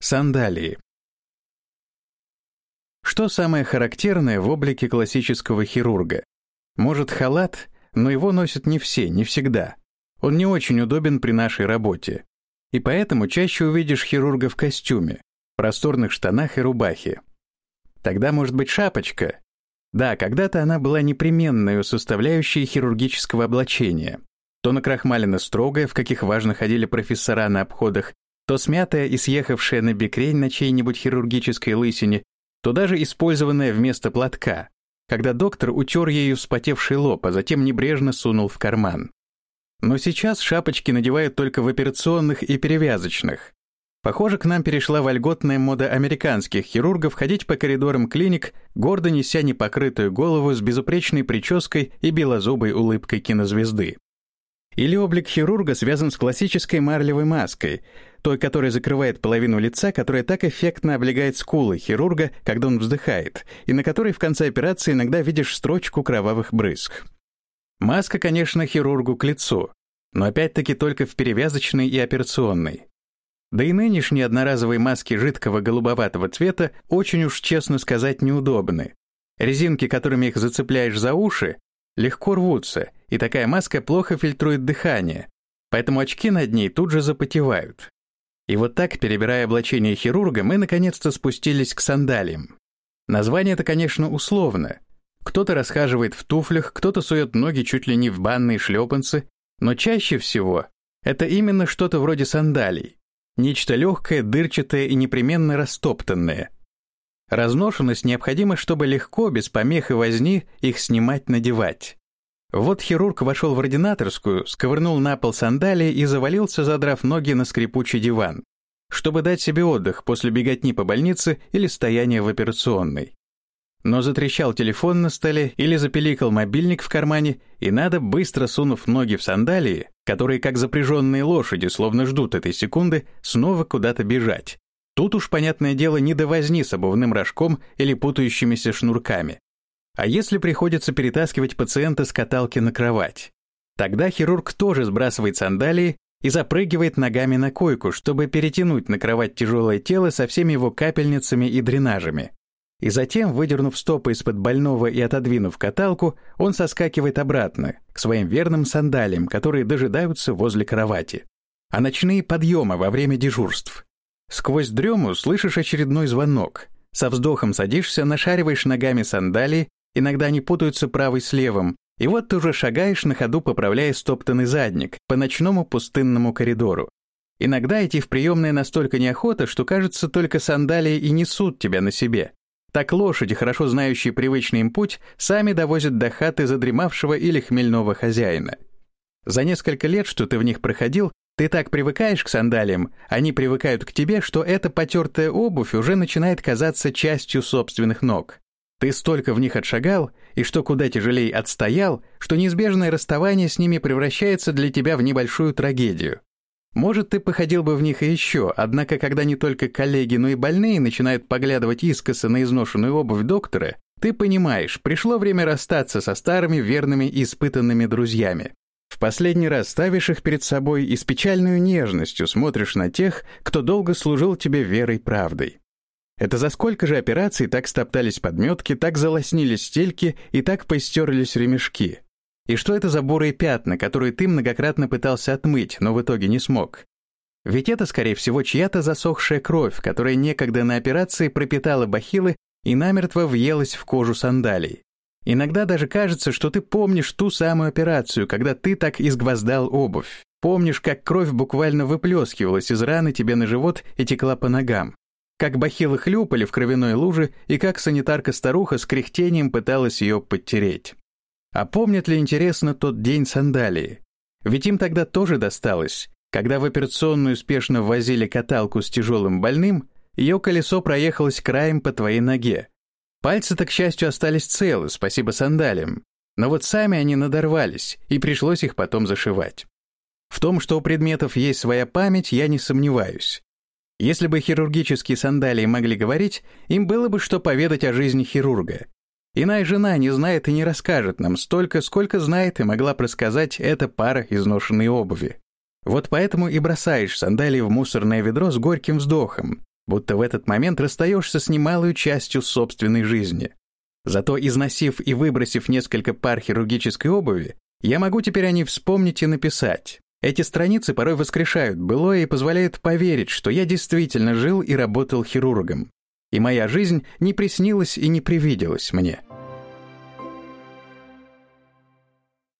Сандалии. Что самое характерное в облике классического хирурга? Может, халат, но его носят не все, не всегда. Он не очень удобен при нашей работе. И поэтому чаще увидишь хирурга в костюме, просторных штанах и рубахе. Тогда может быть шапочка. Да, когда-то она была непременной составляющей хирургического облачения. То накрахмалена строгая, в каких важно ходили профессора на обходах, то смятая и съехавшая на бекрень на чьей-нибудь хирургической лысине, то даже использованная вместо платка, когда доктор утер ею вспотевший лоб, а затем небрежно сунул в карман. Но сейчас шапочки надевают только в операционных и перевязочных. Похоже, к нам перешла вольготная мода американских хирургов ходить по коридорам клиник, гордо неся непокрытую голову с безупречной прической и белозубой улыбкой кинозвезды. Или облик хирурга связан с классической марлевой маской, той, которая закрывает половину лица, которая так эффектно облегает скулы хирурга, когда он вздыхает, и на которой в конце операции иногда видишь строчку кровавых брызг. Маска, конечно, хирургу к лицу, но опять-таки только в перевязочной и операционной. Да и нынешние одноразовые маски жидкого голубоватого цвета очень уж, честно сказать, неудобны. Резинки, которыми их зацепляешь за уши, легко рвутся, и такая маска плохо фильтрует дыхание, поэтому очки над ней тут же запотевают. И вот так, перебирая облачение хирурга, мы наконец-то спустились к сандалиям. Название это, конечно, условно. Кто-то расхаживает в туфлях, кто-то сует ноги чуть ли не в банные шлепанцы, но чаще всего это именно что-то вроде сандалий. Нечто легкое, дырчатое и непременно растоптанное. Разношенность необходима, чтобы легко, без помех и возни, их снимать-надевать. Вот хирург вошел в ординаторскую, сковырнул на пол сандалии и завалился, задрав ноги на скрипучий диван, чтобы дать себе отдых после беготни по больнице или стояния в операционной. Но затрещал телефон на столе или запеликал мобильник в кармане, и надо, быстро сунув ноги в сандалии, которые, как запряженные лошади, словно ждут этой секунды, снова куда-то бежать. Тут уж, понятное дело, не до возни с обувным рожком или путающимися шнурками. А если приходится перетаскивать пациента с каталки на кровать? Тогда хирург тоже сбрасывает сандалии и запрыгивает ногами на койку, чтобы перетянуть на кровать тяжелое тело со всеми его капельницами и дренажами. И затем, выдернув стопы из-под больного и отодвинув каталку, он соскакивает обратно, к своим верным сандалиям, которые дожидаются возле кровати. А ночные подъемы во время дежурств. Сквозь дрему слышишь очередной звонок. Со вздохом садишься, нашариваешь ногами сандалии Иногда они путаются правый с левым, и вот ты уже шагаешь на ходу, поправляя стоптанный задник по ночному пустынному коридору. Иногда идти в приемное настолько неохота, что, кажется, только сандалии и несут тебя на себе. Так лошади, хорошо знающие привычный им путь, сами довозят до хаты задремавшего или хмельного хозяина. За несколько лет, что ты в них проходил, ты так привыкаешь к сандалиям, они привыкают к тебе, что эта потертая обувь уже начинает казаться частью собственных ног. Ты столько в них отшагал, и что куда тяжелее отстоял, что неизбежное расставание с ними превращается для тебя в небольшую трагедию. Может, ты походил бы в них и еще, однако когда не только коллеги, но и больные начинают поглядывать искоса на изношенную обувь доктора, ты понимаешь, пришло время расстаться со старыми, верными и испытанными друзьями. В последний раз ставишь их перед собой и с печальной нежностью смотришь на тех, кто долго служил тебе верой правдой. Это за сколько же операций так стоптались подметки, так залоснились стельки и так поистерлись ремешки? И что это за бурые пятна, которые ты многократно пытался отмыть, но в итоге не смог? Ведь это, скорее всего, чья-то засохшая кровь, которая некогда на операции пропитала бахилы и намертво въелась в кожу сандалий. Иногда даже кажется, что ты помнишь ту самую операцию, когда ты так изгвоздал обувь. Помнишь, как кровь буквально выплескивалась из раны тебе на живот и текла по ногам как бахилы хлюпали в кровяной луже и как санитарка-старуха с кряхтением пыталась ее подтереть. А помнят ли, интересно, тот день сандалии? Ведь им тогда тоже досталось. Когда в операционную спешно ввозили каталку с тяжелым больным, ее колесо проехалось краем по твоей ноге. Пальцы-то, к счастью, остались целы, спасибо сандалиям. Но вот сами они надорвались, и пришлось их потом зашивать. В том, что у предметов есть своя память, я не сомневаюсь. Если бы хирургические сандалии могли говорить, им было бы что поведать о жизни хирурга. Иная жена не знает и не расскажет нам столько, сколько знает и могла просказать эта пара изношенной обуви. Вот поэтому и бросаешь сандалии в мусорное ведро с горьким вздохом. будто в этот момент расстаешься с немалой частью собственной жизни. Зато износив и выбросив несколько пар хирургической обуви, я могу теперь о ней вспомнить и написать. Эти страницы порой воскрешают былое и позволяют поверить, что я действительно жил и работал хирургом. И моя жизнь не приснилась и не привиделась мне.